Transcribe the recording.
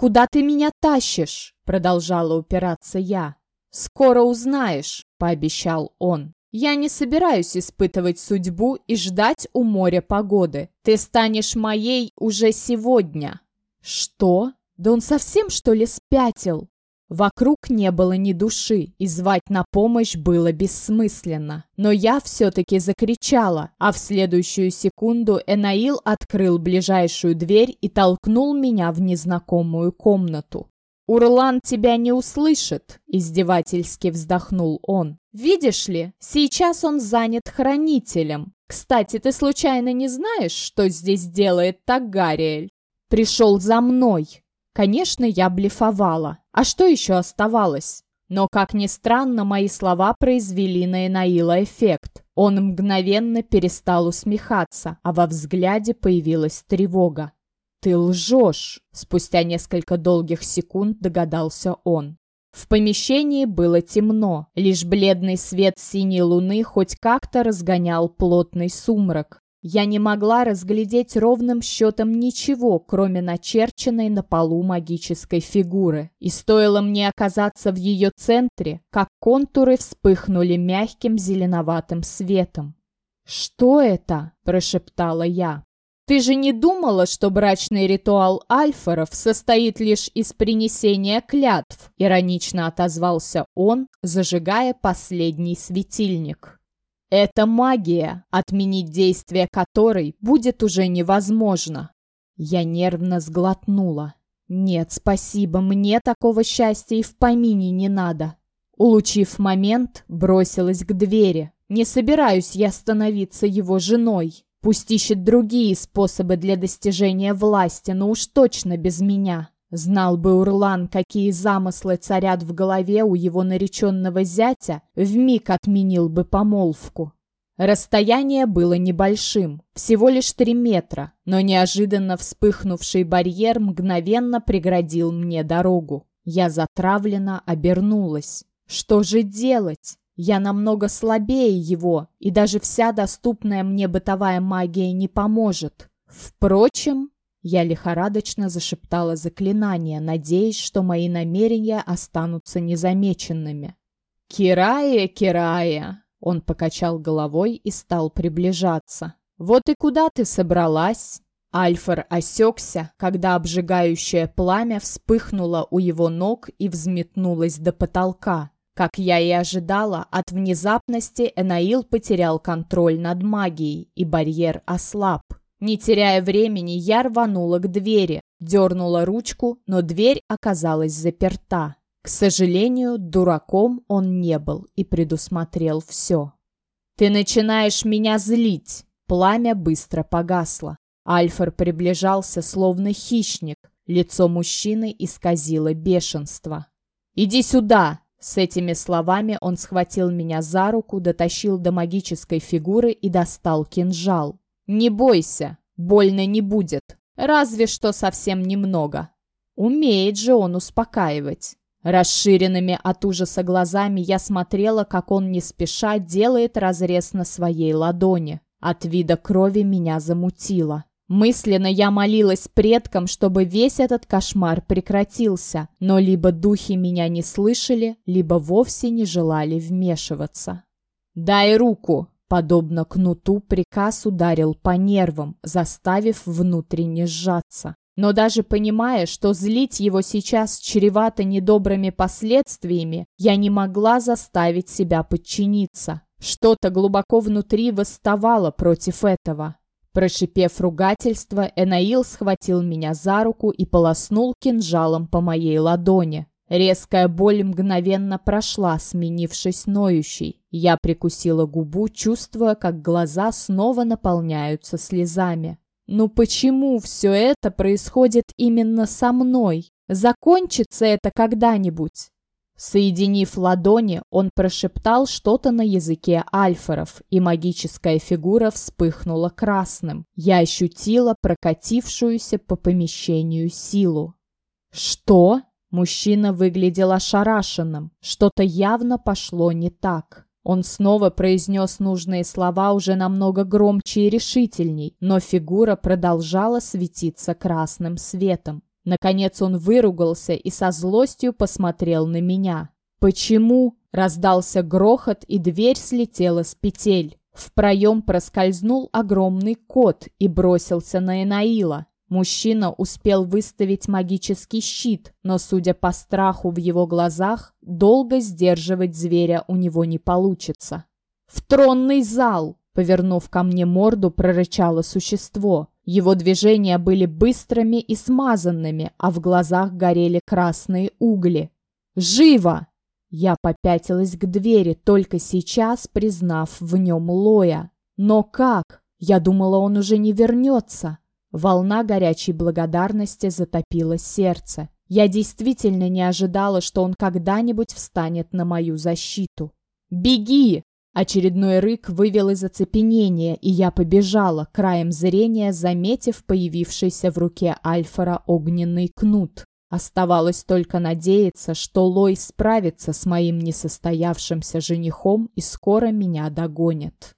«Куда ты меня тащишь?» — продолжала упираться я. «Скоро узнаешь», — пообещал он. «Я не собираюсь испытывать судьбу и ждать у моря погоды. Ты станешь моей уже сегодня». «Что? Да он совсем, что ли, спятил?» Вокруг не было ни души, и звать на помощь было бессмысленно. Но я все-таки закричала, а в следующую секунду Энаил открыл ближайшую дверь и толкнул меня в незнакомую комнату. «Урлан тебя не услышит», — издевательски вздохнул он. «Видишь ли, сейчас он занят хранителем. Кстати, ты случайно не знаешь, что здесь делает Тагариэль? Пришел за мной». Конечно, я блефовала. А что еще оставалось? Но, как ни странно, мои слова произвели на Энаила эффект. Он мгновенно перестал усмехаться, а во взгляде появилась тревога. «Ты лжешь!» — спустя несколько долгих секунд догадался он. В помещении было темно, лишь бледный свет синей луны хоть как-то разгонял плотный сумрак. Я не могла разглядеть ровным счетом ничего, кроме начерченной на полу магической фигуры. И стоило мне оказаться в ее центре, как контуры вспыхнули мягким зеленоватым светом. «Что это?» – прошептала я. «Ты же не думала, что брачный ритуал альфоров состоит лишь из принесения клятв?» – иронично отозвался он, зажигая последний светильник. Это магия, отменить действие которой будет уже невозможно. Я нервно сглотнула. Нет, спасибо, мне такого счастья и в помине не надо. Улучив момент, бросилась к двери. Не собираюсь я становиться его женой. Пусть ищет другие способы для достижения власти, но уж точно без меня. Знал бы Урлан, какие замыслы царят в голове у его нареченного зятя, вмиг отменил бы помолвку. Расстояние было небольшим, всего лишь три метра, но неожиданно вспыхнувший барьер мгновенно преградил мне дорогу. Я затравленно обернулась. Что же делать? Я намного слабее его, и даже вся доступная мне бытовая магия не поможет. Впрочем, я лихорадочно зашептала заклинание, надеясь, что мои намерения останутся незамеченными. «Кирая, Кирая!» Он покачал головой и стал приближаться. «Вот и куда ты собралась?» Альфар осекся, когда обжигающее пламя вспыхнуло у его ног и взметнулось до потолка. Как я и ожидала, от внезапности Энаил потерял контроль над магией, и барьер ослаб. Не теряя времени, я рванула к двери, дернула ручку, но дверь оказалась заперта. К сожалению, дураком он не был и предусмотрел все. «Ты начинаешь меня злить!» Пламя быстро погасло. Альфар приближался, словно хищник. Лицо мужчины исказило бешенство. «Иди сюда!» С этими словами он схватил меня за руку, дотащил до магической фигуры и достал кинжал. «Не бойся, больно не будет, разве что совсем немного». Умеет же он успокаивать. Расширенными от ужаса глазами я смотрела, как он не спеша делает разрез на своей ладони. От вида крови меня замутило. Мысленно я молилась предкам, чтобы весь этот кошмар прекратился, но либо духи меня не слышали, либо вовсе не желали вмешиваться. «Дай руку!» Подобно кнуту приказ ударил по нервам, заставив внутренне сжаться. Но даже понимая, что злить его сейчас чревато недобрыми последствиями, я не могла заставить себя подчиниться. Что-то глубоко внутри восставало против этого. Прошипев ругательство, Энаил схватил меня за руку и полоснул кинжалом по моей ладони. Резкая боль мгновенно прошла, сменившись ноющей. Я прикусила губу, чувствуя, как глаза снова наполняются слезами. «Ну почему все это происходит именно со мной? Закончится это когда-нибудь?» Соединив ладони, он прошептал что-то на языке альфоров, и магическая фигура вспыхнула красным. Я ощутила прокатившуюся по помещению силу. «Что?» Мужчина выглядел ошарашенным. Что-то явно пошло не так. Он снова произнес нужные слова уже намного громче и решительней, но фигура продолжала светиться красным светом. Наконец он выругался и со злостью посмотрел на меня. «Почему?» – раздался грохот, и дверь слетела с петель. В проем проскользнул огромный кот и бросился на Энаила. Мужчина успел выставить магический щит, но, судя по страху в его глазах, долго сдерживать зверя у него не получится. «В тронный зал!» Повернув ко мне морду, прорычало существо. Его движения были быстрыми и смазанными, а в глазах горели красные угли. «Живо!» Я попятилась к двери, только сейчас признав в нем Лоя. Но как? Я думала, он уже не вернется. Волна горячей благодарности затопила сердце. Я действительно не ожидала, что он когда-нибудь встанет на мою защиту. «Беги!» Очередной рык вывел из оцепенения, и я побежала, краем зрения заметив появившийся в руке Альфара огненный кнут. Оставалось только надеяться, что Лой справится с моим несостоявшимся женихом и скоро меня догонит.